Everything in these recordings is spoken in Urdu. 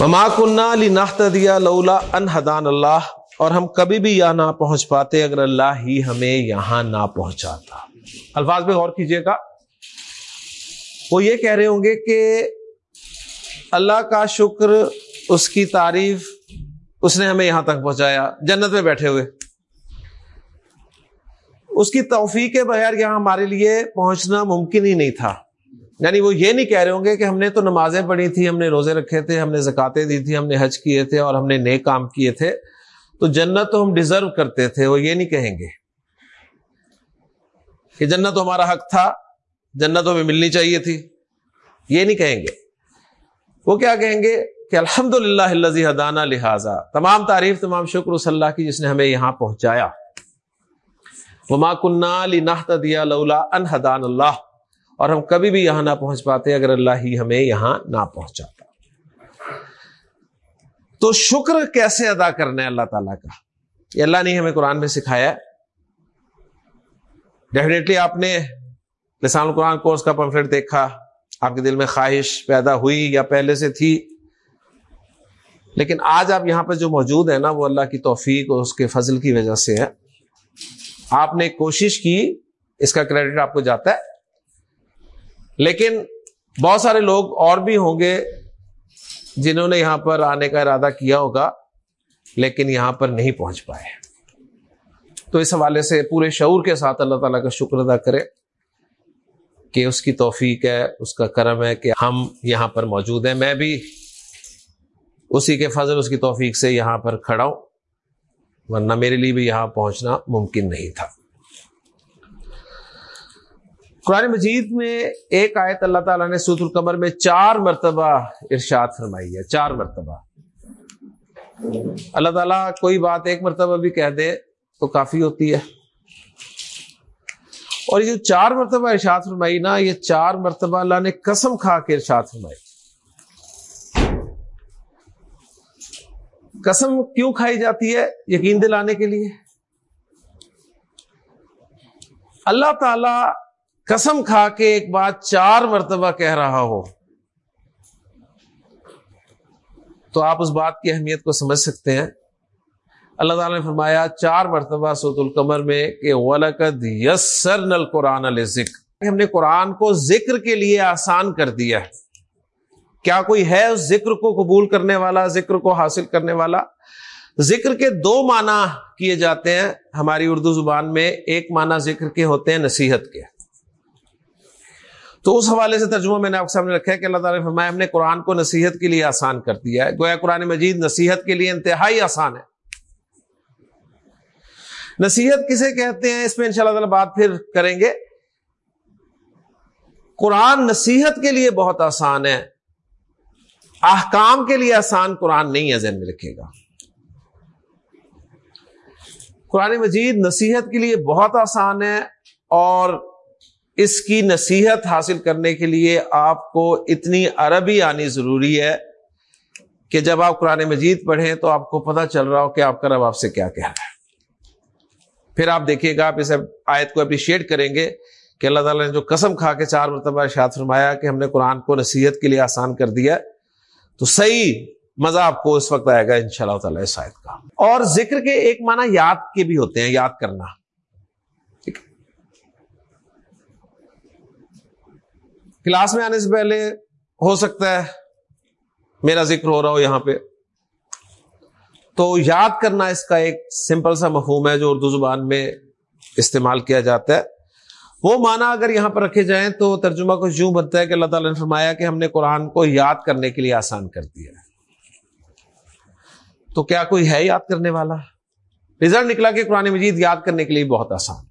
مما کنہ علی دیا لولا ان حدان اللہ اور ہم کبھی بھی یہاں نہ پہنچ پاتے اگر اللہ ہی ہمیں یہاں نہ پہنچاتا۔ الفاظ میں غور کیجیے گا۔ وہ یہ کہہ رہے ہوں گے کہ اللہ کا شکر، اس کی تعریف، اس نے ہمیں یہاں تک پہنچایا، جنت میں بیٹھے ہوئے۔ اس کی توفیق کے بغیر یہاں ہمارے لیے پہنچنا ممکن ہی نہیں تھا۔ یعنی وہ یہ نہیں کہہ رہے ہوں گے کہ ہم نے تو نمازیں پڑھی تھی ہم نے روزے رکھے تھے، ہم نے زکاتیں دی تھی ہم نے حج کیے تھے اور ہم نے نئے کام کیے تھے۔ تو جنت تو ہم ڈیزرو کرتے تھے، وہ یہ نہیں کہیں گے کہ جنت تو ہمارا حق تھا، جنت ہمیں ملنی چاہیے تھی۔ یہ نہیں کہیں گے۔ وہ کیا کہیں گے کہ الحمد للہ حدانہ لہٰذا۔ تمام تعریف، تمام شکر اس اللہ کی جس نے ہمیں یہاں پہنچایا۔ وما کنہ کنہ دیا لولا ان حدان اللہ۔ اور ہم کبھی بھی یہاں نہ پہنچ پاتے اگر اللہ ہی ہمیں یہاں نہ پہنچاتا۔ تو شکر کیسے ادا کرنا ہے اللہ تعالیٰ کا؟ یہ اللہ نے ہمیں قرآن میں سکھایا ڈیفینیٹلی آپ نے لسان القرآن کورس کا پمفلٹ دیکھا۔ آپ کے دل میں خواہش پیدا ہوئی یا پہلے سے تھی۔ لیکن آج آپ یہاں پہ جو موجود ہے نا، وہ اللہ کی توفیق اور اس کے فضل کی وجہ سے ہے آپ نے کوشش کی، اس کا کریڈٹ آپ کو جاتا ہے۔ لیکن بہت سارے لوگ اور بھی ہوں گے جنہوں نے یہاں پر آنے کا ارادہ کیا ہوگا، لیکن یہاں پر نہیں پہنچ پائے۔ تو اس حوالے سے پورے شعور کے ساتھ اللہ تعالیٰ کا شکر ادا کرے کہ اس کی توفیق ہے، اس کا کرم ہے کہ ہم یہاں پر موجود ہیں۔ میں بھی اسی کے فضل، اس کی توفیق سے یہاں پر کھڑا ہوں، ورنہ میرے لیے بھی یہاں پہنچنا ممکن نہیں تھا۔ قرآن مجید میں ایک آیت اللہ تعالیٰ نے سوت القمر میں چار مرتبہ ارشاد فرمائی ہے، چار مرتبہ۔ اللہ تعالیٰ کوئی بات ایک مرتبہ بھی کہہ دے تو کافی ہوتی ہے۔ اور یہ جو چار مرتبہ ارشاد فرمائی نا، یہ چار مرتبہ اللہ نے قسم کھا کے ارشاد فرمائی۔ قسم کیوں کھائی جاتی ہے یقین دلانے کے لیے؟ اللہ تعالی قسم کھا کے ایک بات چار مرتبہ کہہ رہا ہو، تو آپ اس بات کی اہمیت کو سمجھ سکتے ہیں۔ اللہ تعالیٰ نے فرمایا، چار مرتبہ سوت القمر میں کہ ولقد یسر نل قرآن ذکر ہم نے قرآن کو ذکر کے لیے آسان کر دیا ہے۔ کیا کوئی ہے اس ذکر کو قبول کرنے والا، ذکر کو حاصل کرنے والا؟ ذکر کے دو معنی کیے جاتے ہیں۔ ہماری اردو زبان میں ایک معنی ذکر کے ہوتے ہیں، نصیحت کے۔ تو اس حوالے سے ترجمہ میں نے آپ کے سامنے رکھا ہے کہ اللہ تعالیٰ نے فرمایا ہم نے قرآن کو نصیحت کے لیے آسان کر دیا ہے۔ گویا قرآن مجید نصیحت کے لیے انتہائی آسان ہے۔ نصیحت کسے کہتے ہیں؟ اس میں ان شاء اللہ تعالی بات پھر کریں گے۔ قرآن نصیحت کے لیے بہت آسان ہے۔ احکام کے لیے آسان قرآن نہیں ہے، ذہن میں رکھے گا۔ قرآن مجید نصیحت کے لیے بہت آسان ہے اور اس کی نصیحت حاصل کرنے کے لیے آپ کو اتنی عربی آنی ضروری ہے کہ جب آپ قرآن مجید پڑھیں تو آپ کو پتہ چل رہا ہو کہ آپ کا رب آپ سے کیا کہہ رہا ہے۔ پھر آپ دیکھیے گا، آپ اس آیت کو اپریشیٹ کریں گے کہ اللہ تعالیٰ نے جو قسم کھا کے چار مرتبہ ارشاد فرمایا کہ ہم نے قرآن کو نصیحت کے لیے آسان کر دیا تو صحیح مزہ آپ کو اس وقت آئے گا ان شاء اللہ تعالیٰ اس آیت کا۔ اور ذکر کے ایک معنی یاد کے بھی ہوتے ہیں، یاد کرنا۔ کلاس میں آنے سے پہلے ہو سکتا ہے، میرا ذکر ہو رہا ہو یہاں پہ۔ تو یاد کرنا اس کا ایک سمپل سا مفہوم ہے جو اردو زبان میں استعمال کیا جاتا ہے۔ وہ معنی اگر یہاں پر رکھے جائیں تو ترجمہ کو یوں بنتا ہے کہ اللہ تعالیٰ نے فرمایا کہ ہم نے قرآن کو یاد کرنے کے لیے آسان کر دیا ہے۔ تو کیا کوئی ہے یاد کرنے والا؟ رزلٹ نکلا کہ قرآن مجید یاد کرنے کے لیے بہت آسان۔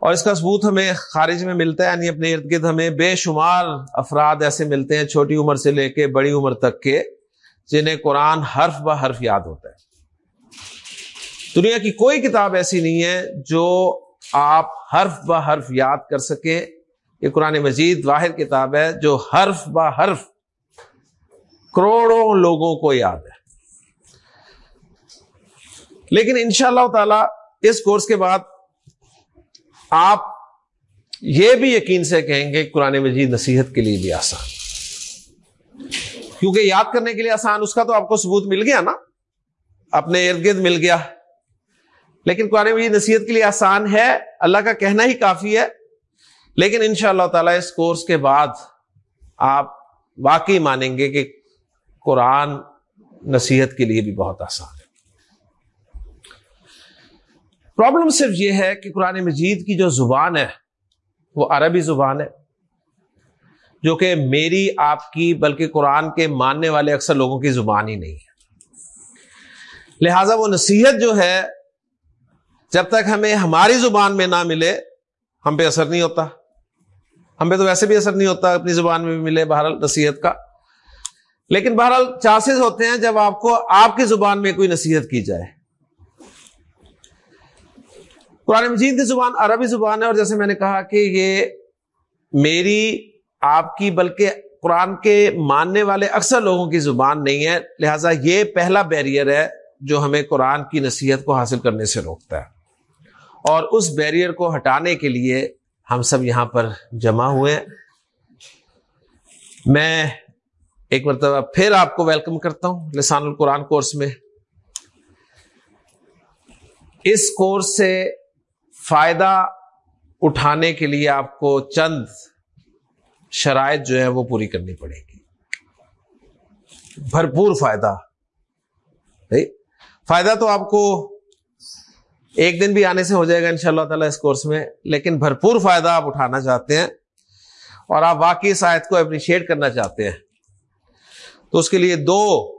اور اس کا ثبوت ہمیں خارج میں ملتا ہے یعنی اپنے ارد گرد ہمیں بے شمار افراد ایسے ملتے ہیں چھوٹی عمر سے لے کے بڑی عمر تک کے، جنہیں قرآن حرف ب حرف یاد ہوتا ہے۔ دنیا کی کوئی کتاب ایسی نہیں ہے جو آپ حرف ب حرف یاد کر سکیں۔ یہ قرآن مجید واحد کتاب ہے جو حرف ب حرف کروڑوں لوگوں کو یاد ہے۔ لیکن ان شاء اللہ تعالی اس کورس کے بعد آپ یہ بھی یقین سے کہیں گے قرآن مجید نصیحت کے لیے بھی آسان کیونکہ یاد کرنے کے لیے آسان، اس کا تو آپ کو ثبوت مل گیا نا۔ اپنے ارد گرد مل گیا۔ لیکن قرآن مجید نصیحت کے لیے آسان ہے، اللہ کا کہنا ہی کافی ہے۔ لیکن ان شاء اللہ تعالی اس کورس کے بعد آپ واقعی مانیں گے کہ قرآن نصیحت کے لیے بھی بہت آسان ہے پرابلم صرف یہ ہے کہ قرآن مجید کی جو زبان ہے، وہ عربی زبان ہے، جو کہ میری، آپ کی، بلکہ قرآن کے ماننے والے اکثر لوگوں کی زبان ہی نہیں ہے۔ لہذا وہ نصیحت جو ہے، جب تک ہمیں ہماری زبان میں نہ ملے، ہم پہ اثر نہیں ہوتا۔ ہم پہ تو ویسے بھی اثر نہیں ہوتا اپنی زبان میں بھی ملے بہرحال نصیحت کا۔ لیکن بہرحال چانسز ہوتے ہیں جب آپ کو، آپ کی زبان میں کوئی نصیحت کی جائے۔ قرآن مجید کی زبان عربی زبان ہے اور جیسے میں نے کہا کہ یہ میری آپ کی بلکہ قرآن کے ماننے والے اکثر لوگوں کی زبان نہیں ہے، لہٰذا یہ پہلا بیریئر ہے جو ہمیں قرآن کی نصیحت کو حاصل کرنے سے روکتا ہے۔ اور اس بیریئر کو ہٹانے کے لیے ہم سب یہاں پر جمع ہوئے میں ایک مرتبہ پھر آپ کو ویلکم کرتا ہوں لسان القرآن کورس میں۔ اس کورس سے فائدہ اٹھانے کے لیے آپ کو چند شرائط جو ہے وہ پوری کرنی پڑے گی۔ بھرپور فائدہ۔ فائدہ تو آپ کو ایک دن بھی آنے سے ہو جائے گا ان شاء اللہ تعالیٰ اس کورس میں، لیکن بھرپور فائدہ آپ اٹھانا چاہتے ہیں اور آپ واقعی شاید کو اپریشیٹ کرنا چاہتے ہیں۔ تو اس کے لیے دو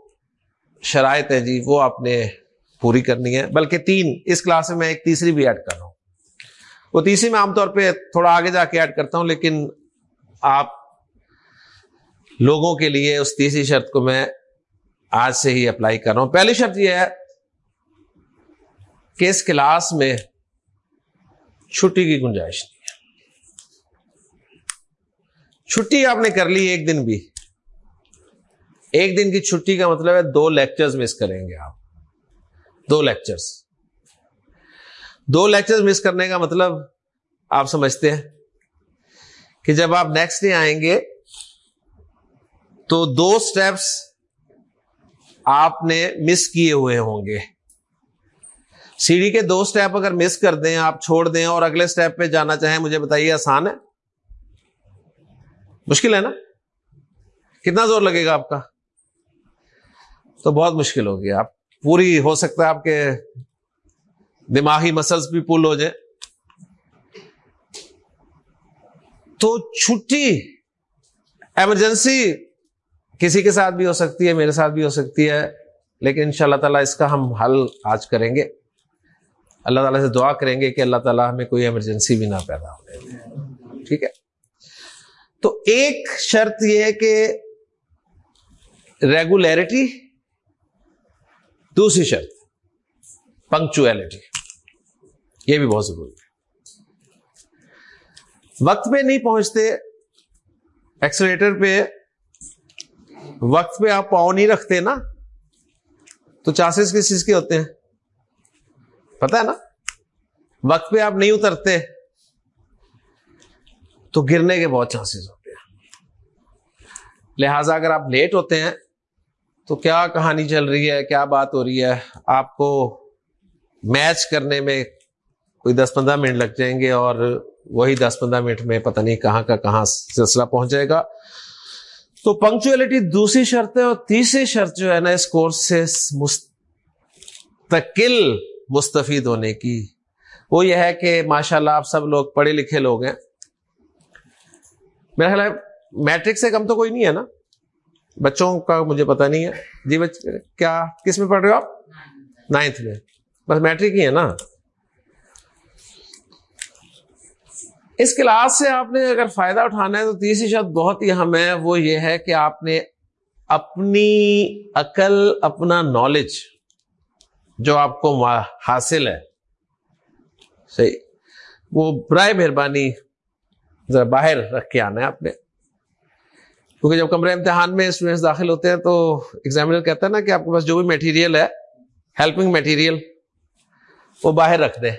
شرائط ہیں جی وہ آپ نے پوری کرنی ہے بلکہ تین۔ اس کلاس میں میں ایک تیسری بھی ایڈ کر رہا ہوں۔ وہ تیسری میں عام طور پہ تھوڑا آگے جا کے ایڈ کرتا ہوں، لیکن آپ لوگوں کے لیے اس تیسری شرط کو میں آج سے ہی اپلائی کر رہا ہوں۔ پہلی شرط یہ ہے کہ اس کلاس میں چھٹی کی گنجائش نہیں ہے۔ چھٹی آپ نے کر لی ایک دن بھی۔ ایک دن کی چھٹی کا مطلب ہے دو لیکچرز مس کریں گے آپ۔ دو لیکچرز دو لیکچرز مس کرنے کا مطلب آپ سمجھتے ہیں کہ جب آپ نیکسٹ ڈے آئیں گے تو دو سٹیپس آپ نے مس کیے ہوئے ہوں گے۔ سیڑھی کے دو سٹیپ اگر مس کر دیں، آپ چھوڑ دیں اور اگلے سٹیپ پہ جانا چاہیں، مجھے بتائیے آسان ہے؟ مشکل ہے نا؟ کتنا زور لگے گا آپ کا؟ تو بہت مشکل ہوگی۔ آپ پوری ہو سکتا ہے آپ کے دماغی مسلس بھی پول ہو جائے تو چھٹی ایمرجنسی کسی کے ساتھ بھی ہو سکتی ہے، میرے ساتھ بھی ہو سکتی ہے، لیکن ان شاء اللہ تعالیٰ اس کا ہم حل آج کریں گے۔ اللہ تعالیٰ سے دعا کریں گے کہ اللہ تعالیٰ ہمیں کوئی ایمرجنسی بھی نہ پیدا ہو۔ ٹھیک ہے؟ تو ایک شرط یہ ہے کہ ریگولیرٹی دوسری شرط پنکچویلٹی یہ بھی بہت ضروری ہے۔ وقت پہ نہیں پہنچتے ایکسلیٹر پہ وقت پہ آپ پاؤں نہیں رکھتے نا، تو چانسز کس چیز کے ہوتے ہیں؟ پتا ہے نا؟ وقت پہ آپ نہیں اترتے، تو گرنے کے بہت چانسز ہوتے ہیں۔ لہذا اگر آپ لیٹ ہوتے ہیں، تو کیا کہانی چل رہی ہے، کیا بات ہو رہی ہے؟ آپ کو میچ کرنے میں کوئی دس پندرہ منٹ لگ جائیں گے اور وہی دس پندرہ منٹ میں پتہ نہیں کہاں کا کہاں سلسلہ پہنچ جائے گا۔ تو پنکچولیٹی دوسری شرط ہے اور تیسری شرط جو ہے نا، اس کورس سے مستقل مستفید ہونے کی۔ وہ یہ ہے کہ ماشاء اللہ آپ سب لوگ پڑھے لکھے لوگ ہیں۔ میرا خیال ہے میٹرک سے کم تو کوئی نہیں ہے نا۔ بچوں کا مجھے پتا نہیں ہے۔ جی بچ کیا، کس میں پڑھ رہے ہو آپ؟ نائنتھ میں۔ بس میٹرک ہی ہے نا۔ اس کلاس سے آپ نے اگر فائدہ اٹھانا ہے تو تیسری شرط بہت ہی اہم ہے، وہ یہ ہے کہ آپ نے اپنی عقل، اپنا نالج جو آپ کو حاصل ہے، صحیح، وہ برائے مہربانی ذرا باہر رکھ کے آنا ہے آپ نے۔ کیونکہ جب کمرے امتحان میں اسٹوڈینٹس داخل ہوتے ہیں تو ایگزامینر کہتا ہے نا کہ آپ کے پاس جو بھی میٹیریل ہے ہیلپنگ میٹیریل وہ باہر رکھ دیں۔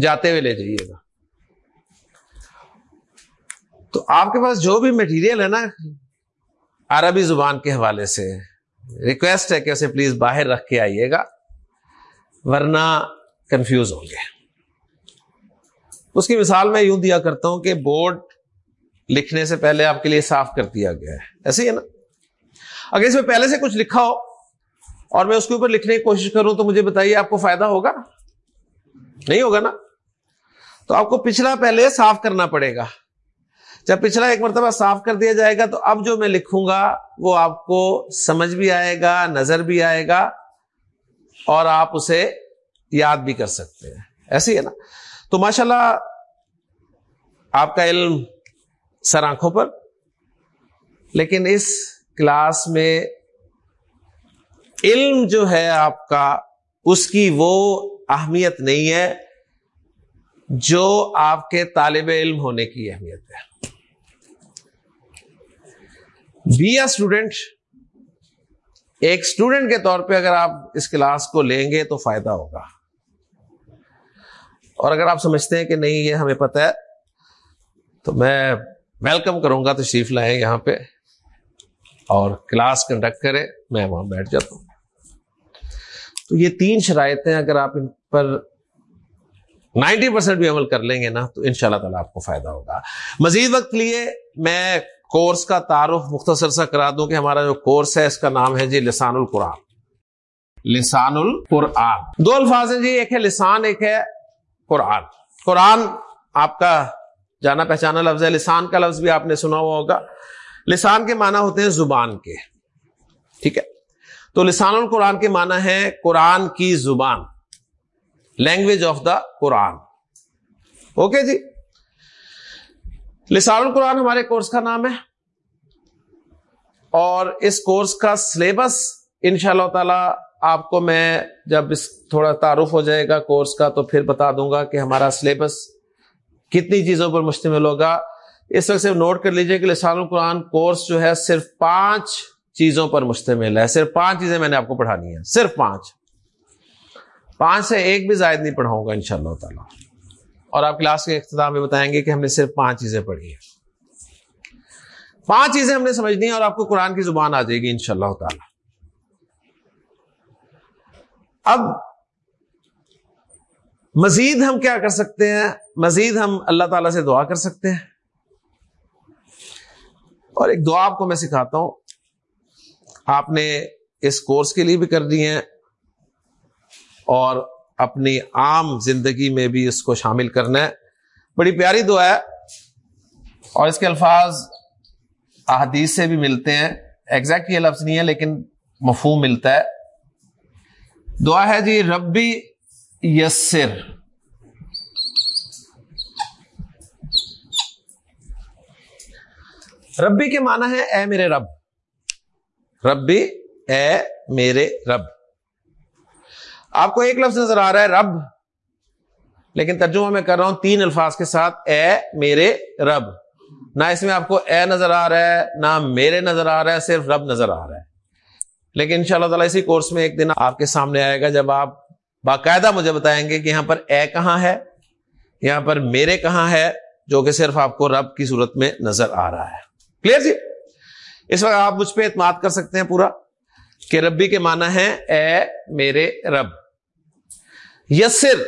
جاتے ہوئے لے جائیے گا۔ تو آپ کے پاس جو بھی میٹیریل ہے نا، عربی زبان کے حوالے سے ریکویسٹ ہے کہ اسے پلیز باہر رکھ کے آئیے گا، ورنہ کنفیوز ہوں گے۔ اس کی مثال میں یوں دیا کرتا ہوں کہ بورڈ لکھنے سے پہلے آپ کے لیے صاف کر دیا گیا ہے۔ ایسے ہی ہے نا۔ اگر اس میں پہلے سے کچھ لکھا ہو اور میں اس کے اوپر لکھنے کی کوشش کروں تو مجھے بتائیے آپ کو فائدہ ہوگا؟ نہیں ہوگا نا؟ تو آپ کو پچھلا پہلے صاف کرنا پڑے گا۔ جب پچھلا ایک مرتبہ صاف کر دیا جائے گا تو اب جو میں لکھوں گا وہ آپ کو سمجھ بھی آئے گا، نظر بھی آئے گا اور آپ اسے یاد بھی کر سکتے ہیں۔ ایسی ہے نا؟ تو ماشاء اللہ آپ کا علم سر آنکھوں پر، لیکن اس کلاس میں علم جو ہے آپ کا، اس کی وہ اہمیت نہیں ہے جو آپ کے طالب علم ہونے کی اہمیت ہے۔ بی اے اسٹوڈینٹ ایک اسٹوڈنٹ کے طور پہ اگر آپ اس کلاس کو لیں گے تو فائدہ ہوگا۔ اور اگر آپ سمجھتے ہیں کہ نہیں، یہ ہمیں پتہ ہے، تو میں ویلکم کروں گا، تشریف لائیں یہاں پہ۔ اور کلاس کنڈکٹ کرے میں وہاں بیٹھ جاتا ہوں۔ تو یہ تین شرائطیں اگر آپ ان پر نائنٹی پرسینٹ بھی عمل کر لیں گے نا، تو ان شاء اللہ تعالیٰ آپ کو فائدہ ہوگا۔ مزید وقت لیے میں کورس کا تعارف مختصر سا کرا دوں کہ ہمارا جو کورس ہے اس کا نام ہے جی لسان القرآن۔ لسان القرآن۔ دو الفاظ ہیں جی ایک ہے لسان ایک ہے قرآن۔ قرآن آپ کا جانا پہچانا لفظ ہے لسان کا لفظ بھی آپ نے سنا ہوا ہوگا۔ لسان کے معنی ہوتے ہیں زبان کے۔ ٹھیک ہے؟ تو لسان القرآن کے معنی ہے قرآن کی زبان۔ Language of the Quran. Okay جی؟ لسان القرآن ہمارے کورس کا نام ہے اور اس کورس کا سلیبس ان شاء اللہ تعالی آپ کو میں جب اس تھوڑا تعارف ہو جائے گا کورس کا تو پھر بتا دوں گا کہ ہمارا سلیبس کتنی چیزوں پر مشتمل ہوگا۔ اس وقت سے نوٹ کر لیجیے کہ لسان القرآن کورس جو ہے صرف پانچ چیزوں پر مشتمل ہے۔ صرف پانچ چیزیں میں نے آپ کو پڑھانی ہے صرف پانچ۔ پانچ سے ایک بھی زائد نہیں پڑھاؤں گا ان شاء اللہ تعالی۔ اور آپ کلاس کے اختتام میں بتائیں گے کہ ہم نے صرف پانچ چیزیں پڑھی ہیں۔ پانچ چیزیں ہم نے سمجھنی ہیں اور آپ کو قرآن کی زبان آ جائے گی ان شاء اللہ تعالی۔ اب مزید ہم کیا کر سکتے ہیں؟ مزید ہم اللہ تعالی سے دعا کر سکتے ہیں۔ اور ایک دعا آپ کو میں سکھاتا ہوں۔ آپ نے اس کورس کے لیے بھی کر دی ہیں اور اپنی عام زندگی میں بھی اس کو شامل کرنا ہے۔ بڑی پیاری دعا ہے۔ اور اس کے الفاظ احادیث سے بھی ملتے ہیں۔ ایگزیکٹ یہ لفظ نہیں ہے، لیکن مفہوم ملتا ہے۔ دعا ہے جی ربی یسر۔ ربی کے معنی ہے اے میرے رب۔ ربی، اے میرے رب۔ آپ کو ایک لفظ نظر آ رہا ہے رب، لیکن ترجمہ میں کر رہا ہوں تین الفاظ کے ساتھ، اے، میرے، رب۔ نہ اس میں آپ کو اے نظر آ رہا ہے، نہ میرے نظر آ رہا ہے، صرف رب نظر آ رہا ہے۔ لیکن ان شاء اللہ تعالیٰ اسی کورس میں ایک دن آپ کے سامنے آئے گا، جب آپ باقاعدہ مجھے بتائیں گے کہ یہاں پر اے کہاں ہے، یہاں پر میرے کہاں ہے، جو کہ صرف آپ کو رب کی صورت میں نظر آ رہا ہے۔ کلیئر جی؟ اس وقت آپ مجھ پہ اعتماد کر سکتے ہیں پورا کہ ربی کے معنی ہے اے، میرے، رب۔ یسر،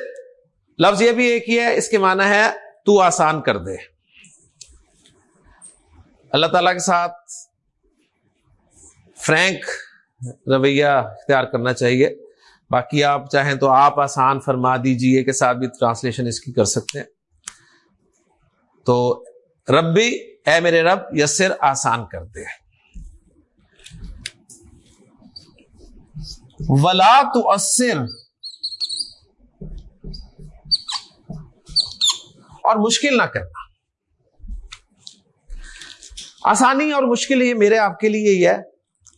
لفظ یہ بھی ایک ہی ہے، اس کے معنی ہے تو آسان کر دے۔ اللہ تعالی کے ساتھ فرینک رویہ اختیار کرنا چاہیے۔ باقی آپ چاہیں تو آپ آسان فرما دیجیے کے ساتھ بھی ٹرانسلیشن اس کی کر سکتے ہیں۔ تو ربی، اے میرے رب، یسر آسان کر دے۔ ولا تو اور مشکل نہ کرنا۔ آسانی اور مشکل یہ میرے آپ کے لیے ہی ہے۔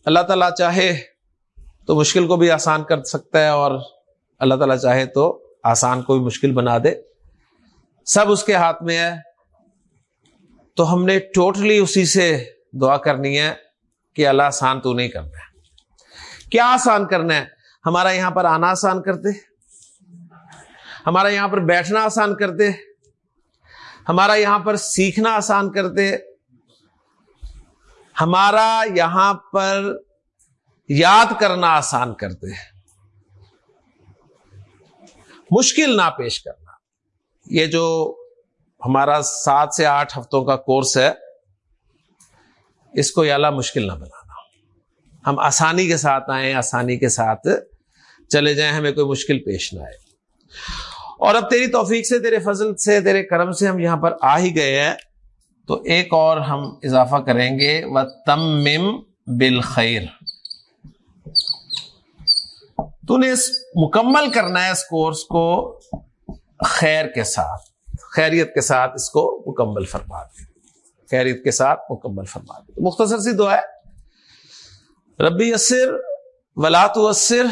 اللہ تعالیٰ چاہے تو مشکل کو بھی آسان کر سکتا ہے اور اللہ تعالیٰ چاہے تو آسان کو بھی مشکل بنا دے۔ سب اس کے ہاتھ میں ہے۔ تو ہم نے ٹوٹلی اسی سے دعا کرنی ہے کہ اللہ آسان تو نہیں کرنا ہے۔ کیا آسان کرنا ہے؟ ہمارا یہاں پر آنا آسان کرتے۔ ہمارا یہاں پر بیٹھنا آسان کرتے۔ ہمارا یہاں پر سیکھنا آسان کرتے ہمارا یہاں پر یاد کرنا آسان کر دے۔ مشکل نہ پیش کرنا۔ یہ جو ہمارا سات سے آٹھ ہفتوں کا کورس ہے، اس کو یا مشکل نہ بنانا۔ ہم آسانی کے ساتھ آئیں، آسانی کے ساتھ چلے جائیں، ہمیں کوئی مشکل پیش نہ آئے۔ اور اب تیری توفیق سے، تیرے فضل سے، تیرے کرم سے ہم یہاں پر آ ہی گئے ہیں۔ تو ایک اور ہم اضافہ کریں گے۔ و تم بالخیر تو نے اس مکمل کرنا ہے اس کورس کو خیر کے ساتھ۔ خیریت کے ساتھ اس کو مکمل فرما دے۔ خیریت کے ساتھ مکمل فرما دے۔ مختصر سی دعا ہے۔ ربی اسر ولات وسر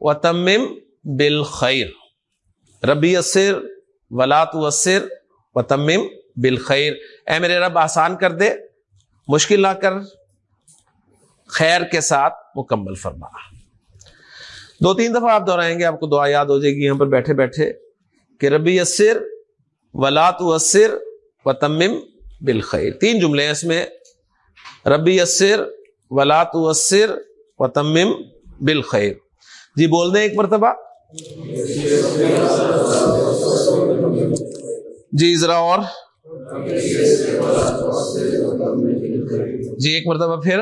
و تمم بالخیر ربی اسر ولات وسر و تمم بالخیر۔ اے میرے رب، آسان کر دے، مشکل نہ کر، خیر کے ساتھ مکمل فرما۔ دو تین دفعہ آپ دہرائیں گے، آپ کو دعا یاد ہو جائے گی۔ یہاں پر بیٹھے بیٹھے کہ ربی اسر ولات وسر و تمم بالخیر۔ تین جملے ہیں اس میں۔ ربی اسر ولات وسر و تمم بالخیر۔ جی بول دیں ایک مرتبہ۔ جی ذرا اور۔ جی ایک مرتبہ پھر۔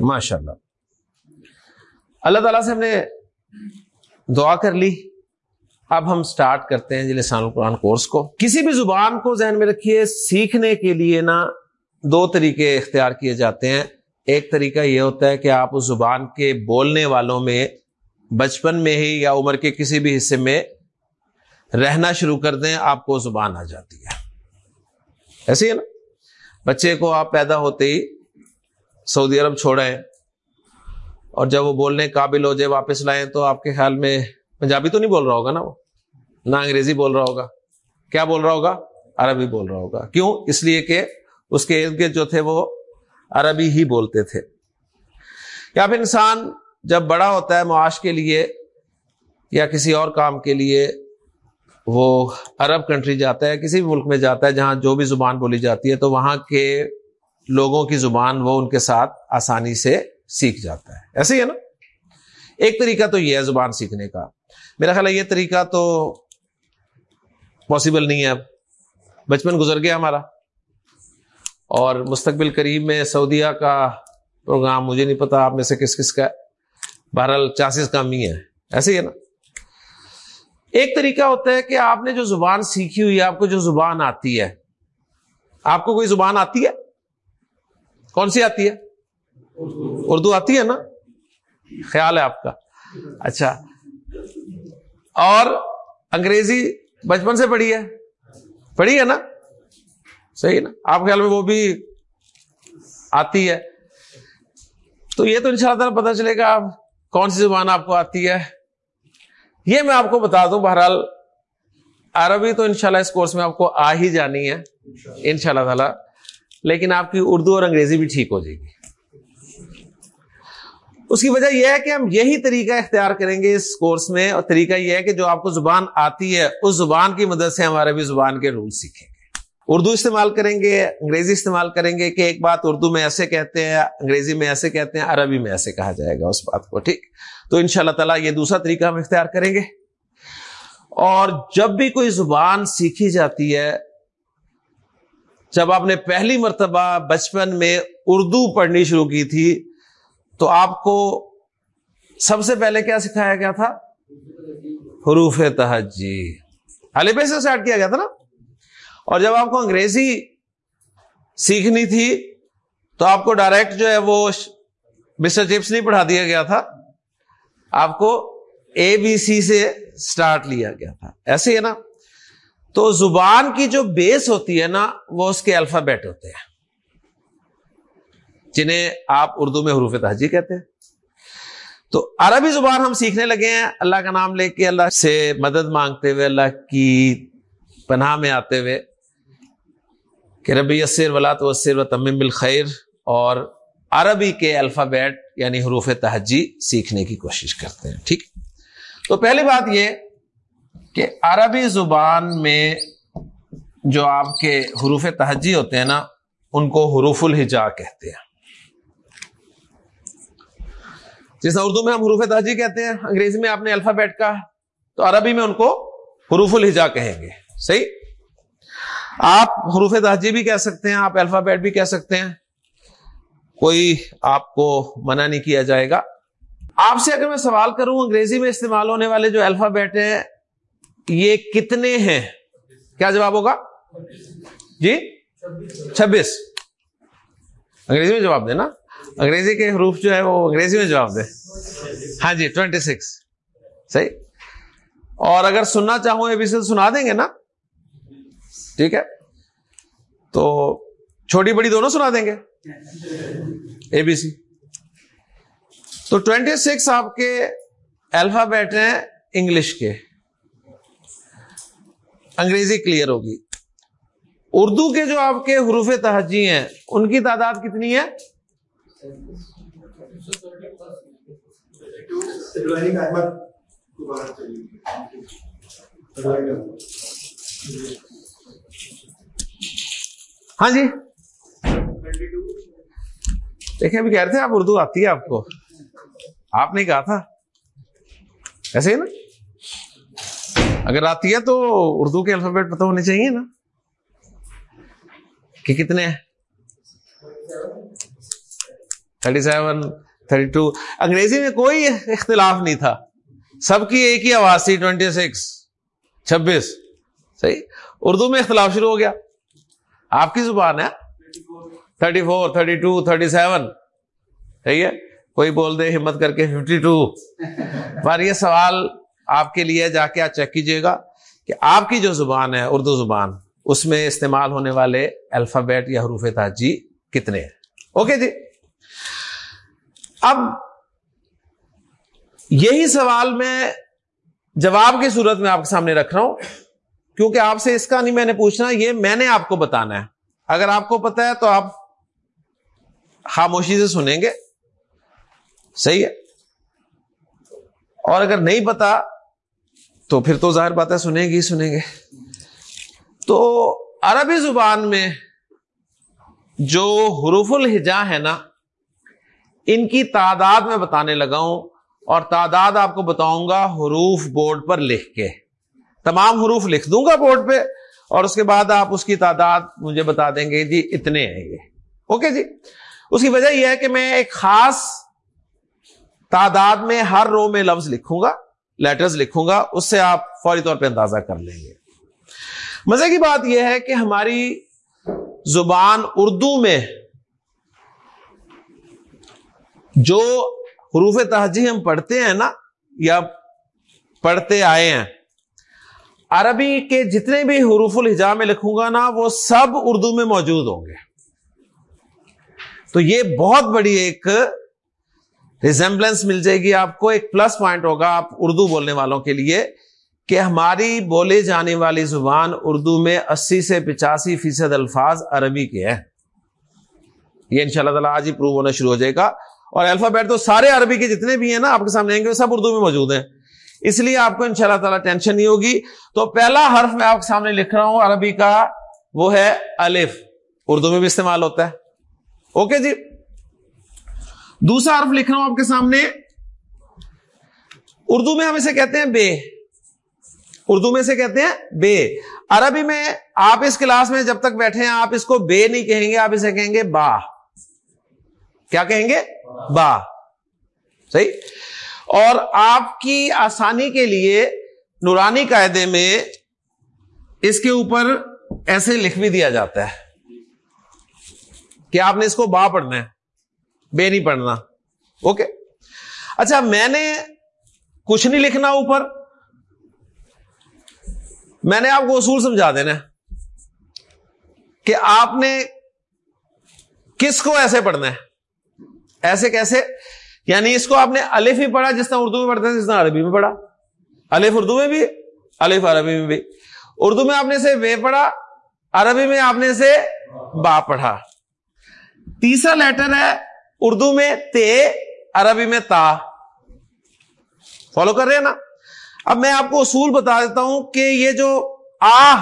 ماشاء اللہ اللہ تعالیٰ سے ہم نے دعا کر لی۔ اب ہم سٹارٹ کرتے ہیں جی لسان القرآن کورس کو۔ کسی بھی زبان کو ذہن میں رکھیے، سیکھنے کے لیے نا دو طریقے اختیار کیے جاتے ہیں۔ ایک طریقہ یہ ہوتا ہے کہ آپ اس زبان کے بولنے والوں میں، بچپن میں ہی یا عمر کے کسی بھی حصے میں رہنا شروع کر دیں، آپ کو زبان آ جاتی ہے۔ ایسے ہی نا؟ بچے کو آپ پیدا ہوتے ہی سعودی عرب چھوڑیں اور جب وہ بولنے قابل ہو جائے واپس لائیں تو آپ کے خیال میں پنجابی تو نہیں بول رہا ہوگا نا وہ؟ نہ انگریزی بول رہا ہوگا۔ کیا بول رہا ہوگا؟ عربی بول رہا ہوگا۔ کیوں؟ اس لیے کہ اس کے ارد گرد جو تھے وہ عربی ہی بولتے تھے۔ یا پھر انسان جب بڑا ہوتا ہے معاش کے لیے یا کسی اور کام کے لیے، وہ عرب کنٹری جاتا ہے، کسی بھی ملک میں جاتا ہے جہاں جو بھی زبان بولی جاتی ہے، تو وہاں کے لوگوں کی زبان وہ ان کے ساتھ آسانی سے سیکھ جاتا ہے۔ ایسے ہی ہے نا؟ ایک طریقہ تو یہ ہے زبان سیکھنے کا۔ میرا خیال ہے یہ طریقہ تو پاسبل نہیں ہے۔ اب بچپن گزر گیا ہمارا۔ اور مستقبل قریب میں سعودیہ کا پروگرام مجھے نہیں پتا آپ میں سے کس کس کا بہرحال چاسز کام ہی ہے ایسے ہی ہے نا۔ ایک طریقہ ہوتا ہے کہ آپ نے جو زبان سیکھی ہوئی ہے، آپ کو جو زبان آتی ہے، آپ کو کوئی زبان آتی ہے؟ کون سی آتی ہے؟ اردو آتی ہے نا؟ خیال ہے آپ کا۔ اچھا۔ اور انگریزی بچپن سے پڑھی ہے؟ پڑھی ہے نا؟ صحیح نا؟ آپ خیال میں وہ بھی آتی ہے؟ تو یہ تو ان شاء اللہ پتا چلے گا آپ کون سی زبان آپ کو آتی ہے۔ یہ میں آپ کو بتا دوں بہرحال، عربی تو انشاءاللہ اس کورس میں آپ کو آ ہی جانی ہے ان شاء اللہ تعالی۔ لیکن آپ کی اردو اور انگریزی بھی ٹھیک ہو جائے گی۔ اس کی وجہ یہ ہے کہ ہم یہی طریقہ اختیار کریں گے اس کورس میں، اور طریقہ یہ ہے کہ جو آپ کو زبان آتی ہے، اس زبان کی مدد سے ہمارے بھی زبان کے رول سیکھیں گے۔ اردو استعمال کریں گے، انگریزی استعمال کریں گے کہ ایک بات اردو میں ایسے کہتے ہیں، انگریزی میں ایسے کہتے ہیں، عربی میں ایسے کہا جائے گا اس بات کو، ٹھیک؟ تو ان شاء اللہ تعالیٰ یہ دوسرا طریقہ ہم اختیار کریں گے۔ اور جب بھی کوئی زبان سیکھی جاتی ہے، جب آپ نے پہلی مرتبہ بچپن میں اردو پڑھنی شروع کی تھی، تو آپ کو سب سے پہلے کیا سکھایا گیا تھا؟ حروف تحجی علی سے اسٹارٹ کیا گیا تھا نا؟ اور جب آپ کو انگریزی سیکھنی تھی تو آپ کو ڈائریکٹ جو ہے وہ مسٹر چپس نہیں پڑھا دیا گیا تھا، آپ کو اے بی سی سے اسٹارٹ لیا گیا تھا۔ ایسے ہے نا؟ تو زبان کی جو بیس ہوتی ہے نا، وہ اس کے الفابیٹ ہوتے ہیں، جنہیں آپ اردو میں حروف تہجی کہتے ہیں۔ تو عربی زبان ہم سیکھنے لگے ہیں۔ اللہ کا نام لے کے، اللہ سے مدد مانگتے ہوئے، اللہ کی پناہ میں آتے ہوئے۔ کہ ربی یسر ولاد وسر و تمم بالخیر اور عربی کے الفابیٹ یعنی حروف تہجی سیکھنے کی کوشش کرتے ہیں، ٹھیک؟ تو پہلی بات یہ کہ عربی زبان میں جو آپ کے حروف تہجی ہوتے ہیں نا، ان کو حروف الحجا کہتے ہیں۔ جس اردو میں ہم حروف تہجی کہتے ہیں، انگریزی میں آپ نے الفابیٹ کا تو عربی میں ان کو حروف الحجا کہیں گے۔ صحیح؟ آپ حروف تہجی بھی کہہ سکتے ہیں، آپ الفابیٹ بھی کہہ سکتے ہیں۔ کوئی آپ کو منع نہیں کیا جائے گا۔ آپ سے اگر میں سوال کروں، انگریزی میں استعمال ہونے والے جو الفابیٹ ہیں، یہ کتنے ہیں؟ کیا جواب ہوگا؟ جی؟ چھبیس۔ انگریزی میں جواب دے نا۔ انگریزی کے حروف جو ہے وہ انگریزی میں جواب دے۔ ہاں جی ٹوینٹی سکس۔ صحیح؟ اور اگر سننا چاہوں، اے بی سی سنا دیں گے نا؟ ٹھیک ہے؟ تو چھوٹی بڑی دونوں سنا دیں گے۔ اے بی سی تو ٹوینٹی سکس آپ کے الفابیٹ ہیں انگلش کے۔ انگریزی کلیئر ہوگی۔ اردو کے جو آپ کے حروف تہجی ہیں، ان کی تعداد کتنی ہے؟ ہاں جی۔ دیکھیں، ابھی کہہ رہے تھے آپ اردو آتی ہے آپ کو۔ آپ نے کہا تھا۔ ایسے ہی نا۔ اگر آتی ہے تو اردو کے الفابیٹ پتہ ہونے چاہیے نا۔ کہ کتنے ہیں۔ Thirty seven, thirty two. انگریزی میں کوئی اختلاف نہیں تھا۔ سب کی ایک ہی آواز تھی ٹوینٹی سکس، چھبیس۔ صحیح۔ اردو میں اختلاف شروع ہو گیا۔ آپ کی زبان ہے؟ Thirty four thirty two thirty seven صحیح ہے؟ کوئی بول دے ہمت کر کے ففٹی ٹو پر یہ سوال آپ کے لیے جا کے آپ چیک کیجیے گا کہ آپ کی جو زبان ہے، اردو زبان، اس میں استعمال ہونے والے الفابیٹ یا حروف تاجی کتنے ہیں؟ اوکے جی۔ اب یہی سوال میں جواب کی صورت میں آپ کے سامنے رکھ رہا ہوں۔ کیونکہ آپ سے اس کا نہیں میں نے پوچھنا، یہ میں نے آپ کو بتانا ہے۔ اگر آپ کو پتا ہے تو آپ خاموشی سے سنیں گے۔ صحیح ہے؟ اور اگر نہیں پتا تو پھر تو ظاہر بات ہے سنیں گی سنیں گے۔ تو عربی زبان میں جو حروف الحجا ہے نا، ان کی تعداد میں بتانے لگا ہوں اور تعداد آپ کو بتاؤں گا حروف بورڈ پر لکھ کے۔ تمام حروف لکھ دوں گا بورڈ پہ اور اس کے بعد آپ اس کی تعداد مجھے بتا دیں گے جی اتنے ہیں یہ۔ اوکے جی؟ اس کی وجہ یہ ہے کہ میں ایک خاص تعداد میں ہر رو میں لفظ لکھوں گا لیٹرز لکھوں گا، اس سے آپ فوری طور پہ اندازہ کر لیں گے۔ مزے کی بات یہ ہے کہ ہماری زبان اردو میں جو حروف تہجی ہم پڑھتے ہیں نا، یا پڑھتے آئے ہیں عربی کے جتنے بھی حروف الحجا میں لکھوں گا نا، وہ سب اردو میں موجود ہوں گے۔ تو یہ بہت بڑی ایک ریزمبلنس مل جائے گی آپ کو۔ ایک پلس پوائنٹ ہوگا آپ اردو بولنے والوں کے لیے کہ ہماری بولے جانے والی زبان اردو میں اسی سے پچاسی فیصد الفاظ عربی کے ہیں۔ یہ ان شاء اللہ تعالیٰ آج ہی پروو ہونا شروع ہو جائے گا۔ اور الفابیٹ تو سارے عربی کے جتنے بھی ہیں نا، آپ کے سامنے آئیں گے، وہ سب اردو میں موجود ہیں۔ اس لیے آپ کو ان شاء اللہ تعالیٰ ٹینشن نہیں ہوگی۔ تو پہلا حرف میں آپ کے سامنے لکھ رہا ہوں، عربی کا، وہ ہے الف۔ اردو میں بھی استعمال ہوتا ہے۔ اوکے جی؟ دوسرا حرف لکھ رہا ہوں آپ کے سامنے۔ اردو میں ہم اسے کہتے ہیں بے۔ اردو میں سے کہتے ہیں بے۔ عربی میں آپ اس کلاس میں جب تک بیٹھے ہیں، آپ اس کو بے نہیں کہیں گے، آپ اسے کہیں گے با۔ کیا کہیں گے؟ با۔ صحیح؟ اور آپ کی آسانی کے لیے نورانی قاعدے میں اس کے اوپر ایسے لکھ بھی دیا جاتا ہے کہ آپ نے اس کو با پڑھنا ہے، بے نہیں پڑھنا۔ اوکے؟ اچھا میں نے کچھ نہیں لکھنا اوپر۔ میں نے آپ کو اصول سمجھا دینا کہ آپ نے کس کو ایسے پڑھنا ہے۔ ایسے کیسے؟ یعنی اس کو آپ نے الف ہی پڑھا، جس طرح اردو میں پڑھتے ہیں جس طرح عربی میں پڑھا۔ الف اردو میں بھی، الف عربی میں بھی۔ اردو میں آپ نے سے وے پڑھا، عربی میں آپ نے سے با پڑھا۔ تیسرا لیٹر ہے اردو میں تے، عربی میں تا۔ فالو کر رہے ہیں نا؟ اب میں آپ کو اصول بتا دیتا ہوں کہ یہ جو آ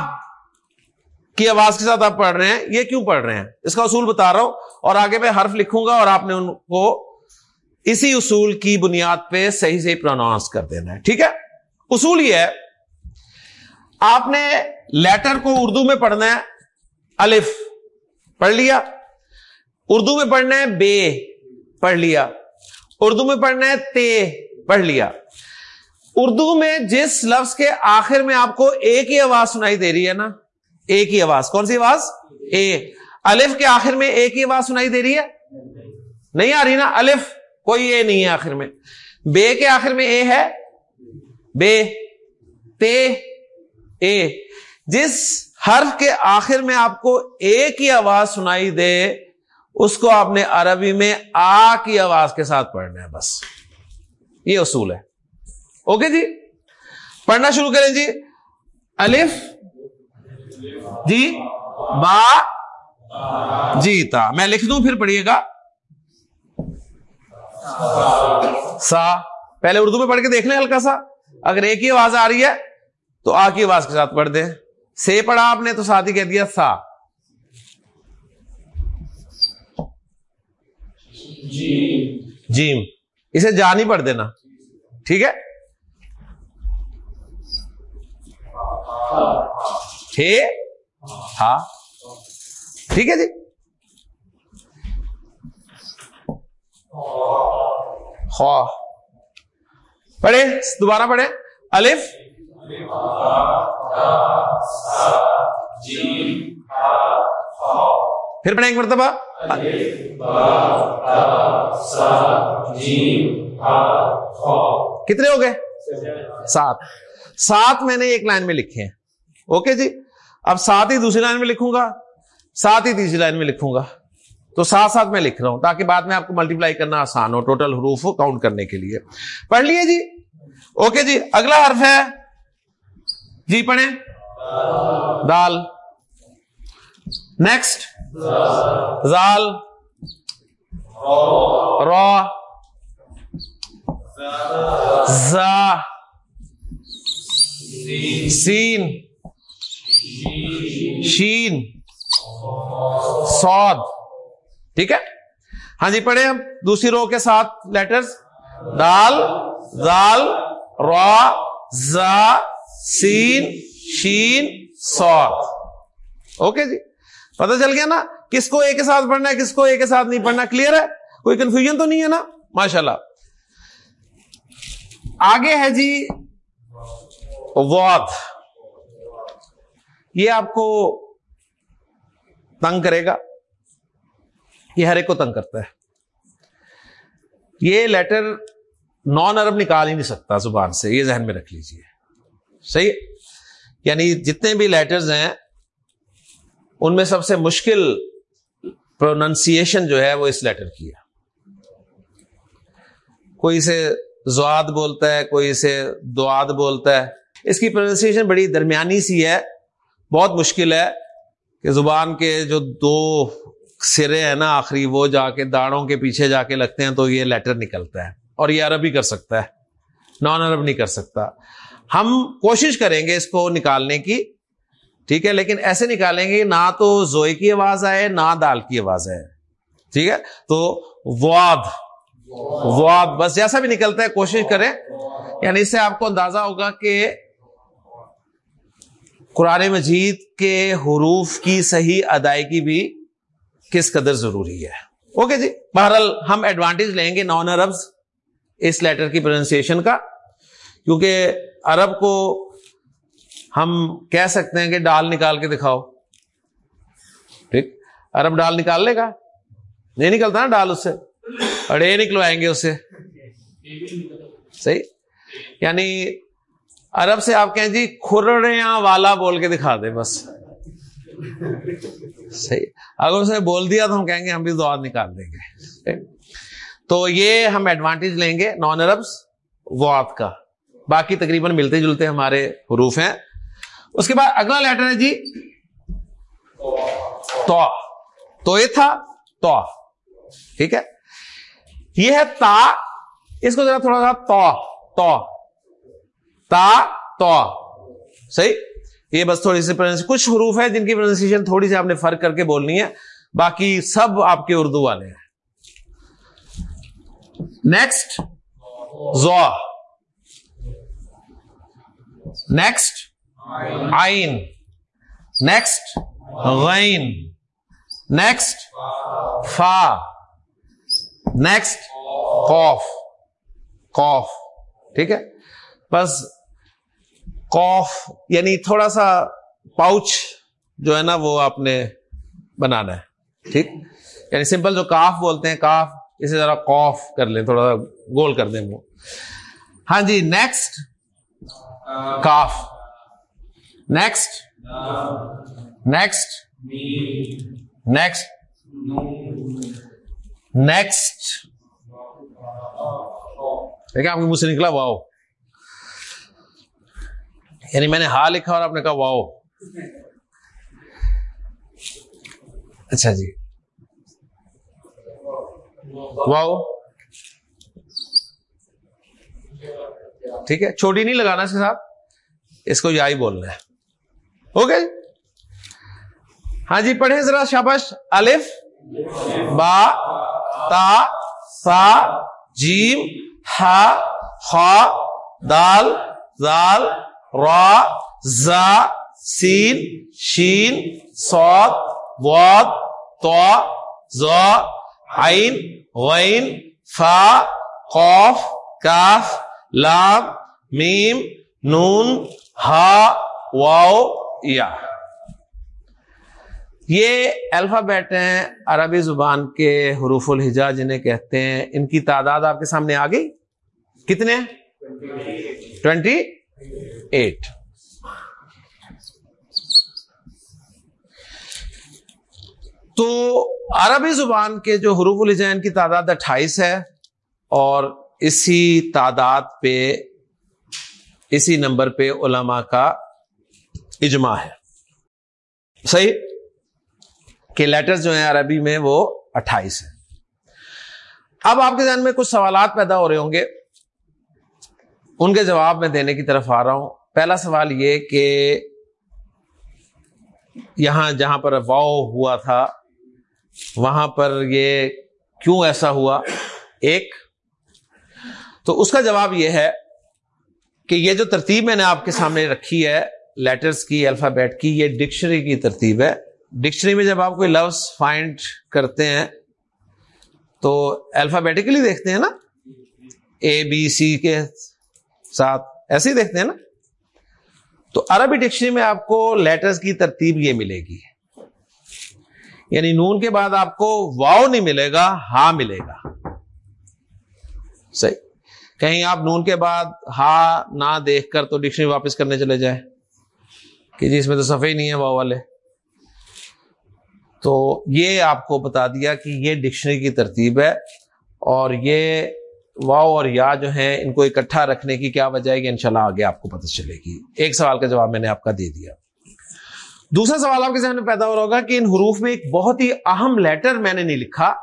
کی آواز کے ساتھ آپ پڑھ رہے ہیں، یہ کیوں پڑھ رہے ہیں؟ اس کا اصول بتا رہا ہوں اور آگے میں حرف لکھوں گا اور آپ نے ان کو اسی اصول کی بنیاد پہ صحیح صحیح پروناؤنس کر دینا ہے، ٹھیک ہے؟ اصول یہ ہے، آپ نے لیٹر کو اردو میں پڑھنا ہے، الف پڑھ لیا، اردو میں پڑھنا ہے، بے پڑھ لیا، اردو میں پڑھنا ہے، تے پڑھ لیا۔ اردو میں جس لفظ کے آخر میں آپ کو ایک ہی آواز سنائی دے رہی ہے نا، ایک ہی آواز، کون سی آواز؟ اے۔ الف کے آخر میں ایک ہی آواز سنائی دے رہی ہے؟ نہیں آ رہی نا، الف۔ کوئی اے نہیں ہے آخر میں۔ بے کے آخر میں اے ہے۔ بے۔ تے۔ اے۔ جس حرف کے آخر میں آپ کو ایک ہی آواز سنائی دے، اس کو آپ نے عربی میں آ کی آواز کے ساتھ پڑھنا ہے بس۔ یہ اصول ہے۔ اوکے جی؟ پڑھنا شروع کریں جی۔ الف۔ جی۔ با۔ جی تا۔ میں لکھ دوں پھر پڑھیے گا۔ سا۔ پہلے اردو میں پڑھ کے دیکھ لیں ہلکا سا۔ اگر ایک ہی آواز آ رہی ہے تو آ کی آواز کے ساتھ پڑھ دیں۔ سے پڑھا آپ نے تو ساتھ ہی کہہ دیا سا۔ جیم۔ اسے جا نہیں پڑھ دینا۔ ٹھیک ہے؟ ہاں ٹھیک ہے جی؟ پڑھے دوبارہ پڑھے الف۔ پھر پڑھیں ایک مرتبہ۔ کتنے ہو گئے؟ سات۔ سات میں نے ایک لائن میں لکھے ہیں۔ اوکے جی؟ اب سات ہی دوسری لائن میں لکھوں گا۔ سات ہی تیسری لائن میں لکھوں گا۔ تو ساتھ ساتھ میں لکھ رہا ہوں تاکہ بعد میں آپ کو ملٹیپلائی کرنا آسان ہو ٹوٹل حروف کاؤنٹ کرنے کے لیے۔ پڑھ لیے جی؟ اوکے جی اگلا حرف ہے۔ جی پڑھیں۔ دال۔ نیکسٹ زال۔ رو زا۔ سین۔ شین۔ سود۔ ٹھیک ہے؟ ہاں جی پڑھے ہم۔ دوسری رو کے ساتھ لیٹرز دال زال رو زا، سین، شین سود اوکے جی۔ پتہ چل گیا نا؟ کس کو ایک کے ساتھ پڑھنا ہے، کس کو ایک کے ساتھ نہیں پڑھنا؟ کلیئر ہے؟ کوئی کنفیوژن تو نہیں ہے نا؟ ماشاء اللہ آگے ہے جی وات یہ آپ کو تنگ کرے گا۔ یہ ہر ایک کو تنگ کرتا ہے۔ یہ لیٹر نان ارب نکال ہی نہیں سکتا زبان سے، یہ ذہن میں رکھ لیجیے صحیح؟ یعنی جتنے بھی لیٹرز ہیں، ان میں سب سے مشکل پروننسیشن جو ہے وہ اس لیٹر کی ہے۔ کوئی اسے زواد بولتا ہے، کوئی اسے دعاد بولتا ہے۔ اس کی پروننسیشن بڑی درمیانی سی ہے، بہت مشکل ہے کہ زبان کے جو دو سرے ہیں نا آخری، وہ جا کے داڑوں کے پیچھے جا کے لگتے ہیں تو یہ لیٹر نکلتا ہے اور یہ عرب ہی کر سکتا ہے نان عرب نہیں کر سکتا۔ ہم کوشش کریں گے اس کو نکالنے کی، ٹھیک ہے، لیکن ایسے نکالیں گے، نہ تو زوئے کی آواز آئے، نہ دال کی آواز آئے۔ ٹھیک ہے، تو واد واد بس جیسا بھی نکلتا ہے، کوشش کریں۔ یعنی اس سے آپ کو اندازہ ہوگا کہ قرآن مجید کے حروف کی صحیح ادائیگی بھی کس قدر ضروری ہے۔ اوکے جی بہرحال ہم ایڈوانٹیج لیں گے نان اربز اس لیٹر کی پروننسیشن کا، کیونکہ عرب کو ہم کہہ سکتے ہیں کہ ڈال نکال کے دکھاؤ۔ ٹھیک عرب ڈال نکال لے گا۔ نہیں نکلتا نا ڈال اس سے۔ اڑے نکلوائیں گے اس سے۔ صحیح؟ یعنی عرب سے آپ کہیں جی کھرڑیاں والا بول کے دکھا دے بس۔ صحیح۔ اگر اس نے بول دیا تو ہم کہیں گے ہم بھی دعا نکال دیں گے۔ تو یہ ہم ایڈوانٹیج لیں گے نان اربس وہ آپ کا۔ باقی تقریباً ملتے جلتے ہمارے حروف ہیں۔ اس کے بعد اگلا لیٹر ہے جی۔ تو تو یہ تھا تو ٹھیک ہے۔ یہ ہے تا۔ اس کو ذرا تھوڑا سا تو تو تا تو صحیح۔ یہ بس تھوڑی سی کچھ حروف ہے جن کی پروننسیشن تھوڑی سی آپ نے فرق کر کے بولنی ہے۔ باقی سب آپ کے اردو والے ہیں۔ نیکسٹ زو نیکسٹ آئین نیکسٹ غین نیکسٹ فا نیکسٹ کوف کوف ٹھیک ہے؟ بس کوف یعنی تھوڑا سا پاؤچ جو ہے نا وہ آپ نے بنانا ہے، ٹھیک؟ یعنی سمپل جو کاف بولتے ہیں، کاف، اسے ذرا کوف کر لیں، تھوڑا سا گول کر دیں وہ۔ ہاں جی نیکسٹ کاف۔ نیکسٹ نیکسٹ نیکسٹ نیکسٹ دیکھیں آپ کے منہ سے نکلا، واؤ۔ یعنی میں نے ہا لکھا اور آپ نے کہا واؤ۔ اچھا جی۔ واؤ۔ ٹھیک ہے، چھوٹی نہیں لگانا اس کے ساتھ۔ اس کو یا ہی بولنا ہے۔ اوکے جی۔ ہاں جی پڑھیں ذرا شابش الف، با، تا، سا، جیم، ہا خا دال، زال را، زا، سین، شین سوت واد تو عین، غین، فا قوف کاف، لام، میم، نون، ہا، واؤ، یا۔ یہ الفابیٹ ہیں عربی زبان کے حروف الحجا جنہیں کہتے ہیں۔ ان کی تعداد آپ کے سامنے آ گئی؟ کتنے؟ ٹوینٹی۔ ایٹ۔ تو عربی زبان کے جو حروف الجین کی تعداد اٹھائیس ہے اور اسی تعداد پہ، اسی نمبر پہ علماء کا اجماع ہے۔ صحیح؟ کہ لیٹرز جو ہیں عربی میں وہ اٹھائیس ہیں۔ اب آپ کے ذہن میں کچھ سوالات پیدا ہو رہے ہوں گے۔ ان کے جواب میں دینے کی طرف آ رہا ہوں۔ پہلا سوال یہ کہ یہاں جہاں پر واؤ ہوا تھا، وہاں پر یہ کیوں ایسا ہوا؟ ایک، تو اس کا جواب یہ ہے کہ یہ جو ترتیب میں نے آپ کے سامنے رکھی ہے لیٹرز کی الفابیٹ کی، یہ ڈکشنری کی ترتیب ہے۔ ڈکشنری میں جب آپ کوئی لفظ فائنڈ کرتے ہیں، تو الفابیٹیکلی دیکھتے ہیں نا؟ اے بی سی کے ساتھ۔ ایسے ہی دیکھتے ہیں نا۔ تو عربی ڈکشنری میں آپ کو لیٹرز کی ترتیب یہ ملے گی۔ یعنی نون کے بعد آپ کو واؤ نہیں ملے گا، ہا ملے گا۔ صحیح۔ کہیں آپ نون کے بعد ہا نہ دیکھ کر تو ڈکشنری واپس کرنے چلے جائیں۔ کہ جی اس میں تو صفحے ہی نہیں ہے واؤ والے۔ تو یہ آپ کو بتا دیا کہ یہ ڈکشنری کی ترتیب ہے اور یہ واؤ اور یا جو ہیں ان کو اکٹھا رکھنے کی کیا وجہ ہے کہ انشاءاللہ آگے آپ کو پتہ چلے گی؟ ایک سوال کا جواب میں نے آپ کا دے دیا۔ دوسرا سوال آپ کے ذہن میں پیدا ہو رہا ہوگا کہ ان حروف میں ایک بہت ہی اہم لیٹر میں نے نہیں لکھا،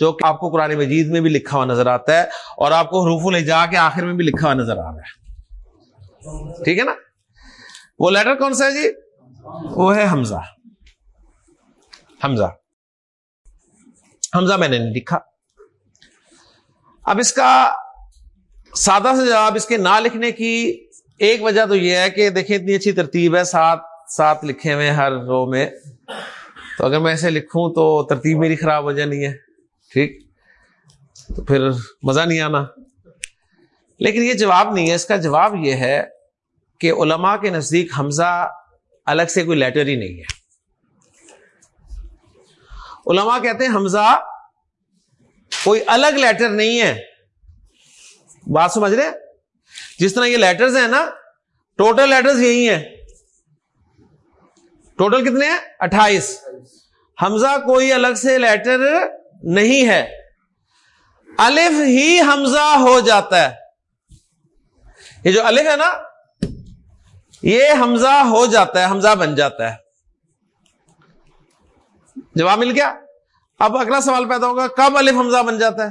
جو کہ آپ کو قرآن مجید میں بھی لکھا ہوا نظر آتا ہے اور آپ کو حروف الجا کے آخر میں بھی لکھا ہوا نظر آ رہا ہے۔ ٹھیک ہے نا؟ وہ لیٹر کون سا ہے جی؟ وہ ہے حمزہ۔ حمزہ۔ حمزہ میں نے نہیں لکھا۔ اب اس کا سادہ سے جواب اس کے نہ لکھنے کی ایک وجہ تو یہ ہے کہ دیکھیں اتنی اچھی ترتیب ہے، سات سات لکھے ہوئے ہر رو میں۔ تو اگر میں ایسے لکھوں تو ترتیب میری خراب ہو جانی ہے۔ ٹھیک؟ تو پھر مزہ نہیں آنا۔ لیکن یہ جواب نہیں ہے۔ اس کا جواب یہ ہے کہ علماء کے نزدیک حمزہ الگ سے کوئی لیٹر ہی نہیں ہے۔ علماء کہتے ہیں حمزہ کوئی الگ لیٹر نہیں ہے۔ بات سمجھ رہے جس طرح یہ لیٹرز ہیں نا ٹوٹل لیٹرز یہی ہیں۔ ٹوٹل کتنے ہیں؟ اٹھائیس۔ حمزہ کوئی الگ سے لیٹر نہیں ہے۔ الف ہی حمزہ ہو جاتا ہے۔ یہ جو الف ہے نا، یہ حمزہ ہو جاتا ہے، حمزہ بن جاتا ہے۔ جواب مل گیا؟ اب اگلا سوال پیدا ہوگا، کب الف حمزہ بن جاتا ہے؟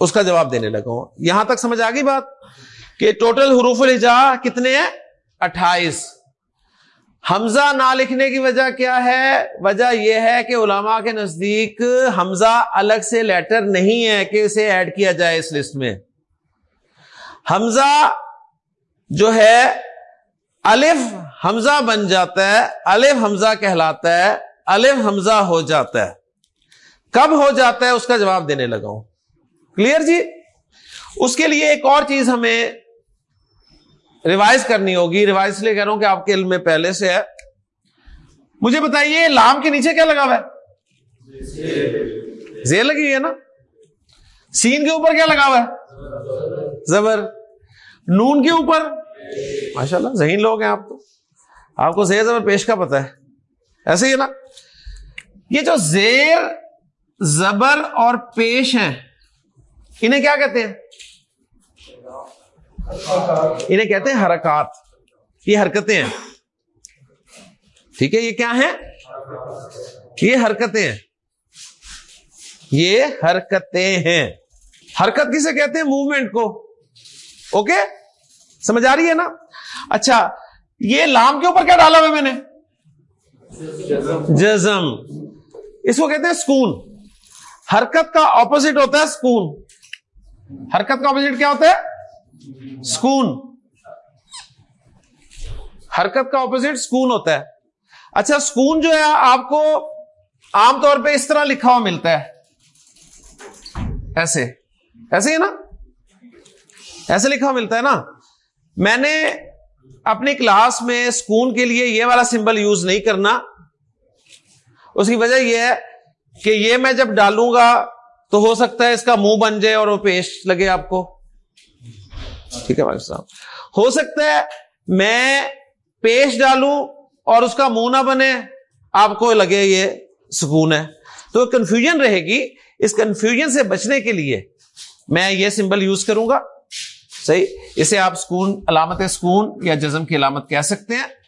اس کا جواب دینے لگا ہوں۔ یہاں تک سمجھ آ گئی بات کہ ٹوٹل حروف الجا کتنے ہیں؟ اٹھائیس۔ حمزہ نہ لکھنے کی وجہ کیا ہے؟ وجہ یہ ہے کہ علماء کے نزدیک حمزہ الگ سے لیٹر نہیں ہے کہ اسے ایڈ کیا جائے اس لسٹ میں۔ حمزہ جو ہے، الف حمزہ بن جاتا ہے، الف حمزہ کہلاتا ہے، الف حمزہ ہو جاتا ہے۔ کب ہو جاتا ہے اس کا جواب دینے لگا ہوں۔ کلیئر جی؟ اس کے لیے ایک اور چیز ہمیں ریوائز کرنی ہوگی۔ ریوائز اس لیے کہہ رہا ہوں کہ آپ کے علم میں پہلے سے ہے۔ مجھے بتائیے، لام کے نیچے کیا لگا ہوا ہے؟ زیر لگی ہوئی ہے نا؟ سین کے اوپر کیا لگا ہوا ہے؟ زبر۔ نون کے اوپر؟ ماشاء اللہ ذہین لوگ ہیں آپ تو۔ آپ کو زیر زبر پیش کا پتا ہے۔ ایسے ہی ہے نا؟ یہ جو زیر زبر اور پیش ہیں۔ انہیں کیا کہتے ہیں؟ انہیں کہتے ہیں حرکات۔ یہ حرکتیں ہیں۔ ٹھیک ہے، یہ کیا ہیں؟ یہ حرکتیں ہیں۔ یہ حرکتیں ہیں۔ حرکت کسے کہتے ہیں؟ موومنٹ کو۔ اوکے سمجھ آ رہی ہے نا؟ اچھا یہ لام کے اوپر کیا ڈالا ہوا میں نے؟ جزم۔ اس کو کہتے ہیں سکون۔ حرکت کا اپوزٹ ہوتا ہے سکون۔ حرکت کا اپوزٹ کیا ہوتا ہے؟ سکون۔ حرکت کا اپوزٹ سکون ہوتا ہے۔ اچھا سکون جو ہے، آپ کو عام طور پہ اس طرح لکھا ہوا ملتا ہے۔ ایسے۔ ایسے ہی نا؟ ایسے لکھا ہوا ملتا ہے نا۔ میں نے اپنی کلاس میں سکون کے لیے یہ والا سمبل یوز نہیں کرنا۔ اس کی وجہ یہ ہے کہ یہ میں جب ڈالوں گا تو ہو سکتا ہے اس کا منہ بن جائے اور وہ پیش لگے آپ کو۔ ٹھیک ہے بھائی صاحب۔ ہو سکتا ہے میں پیش ڈالوں اور اس کا منہ نہ بنے، آپ کو لگے یہ سکون ہے۔ تو کنفیوژن رہے گی۔ اس کنفیوژن سے بچنے کے لیے میں یہ سمبل یوز کروں گا۔ صحیح، اسے آپ سکون، علامت سکون یا جزم کی علامت کہہ سکتے ہیں۔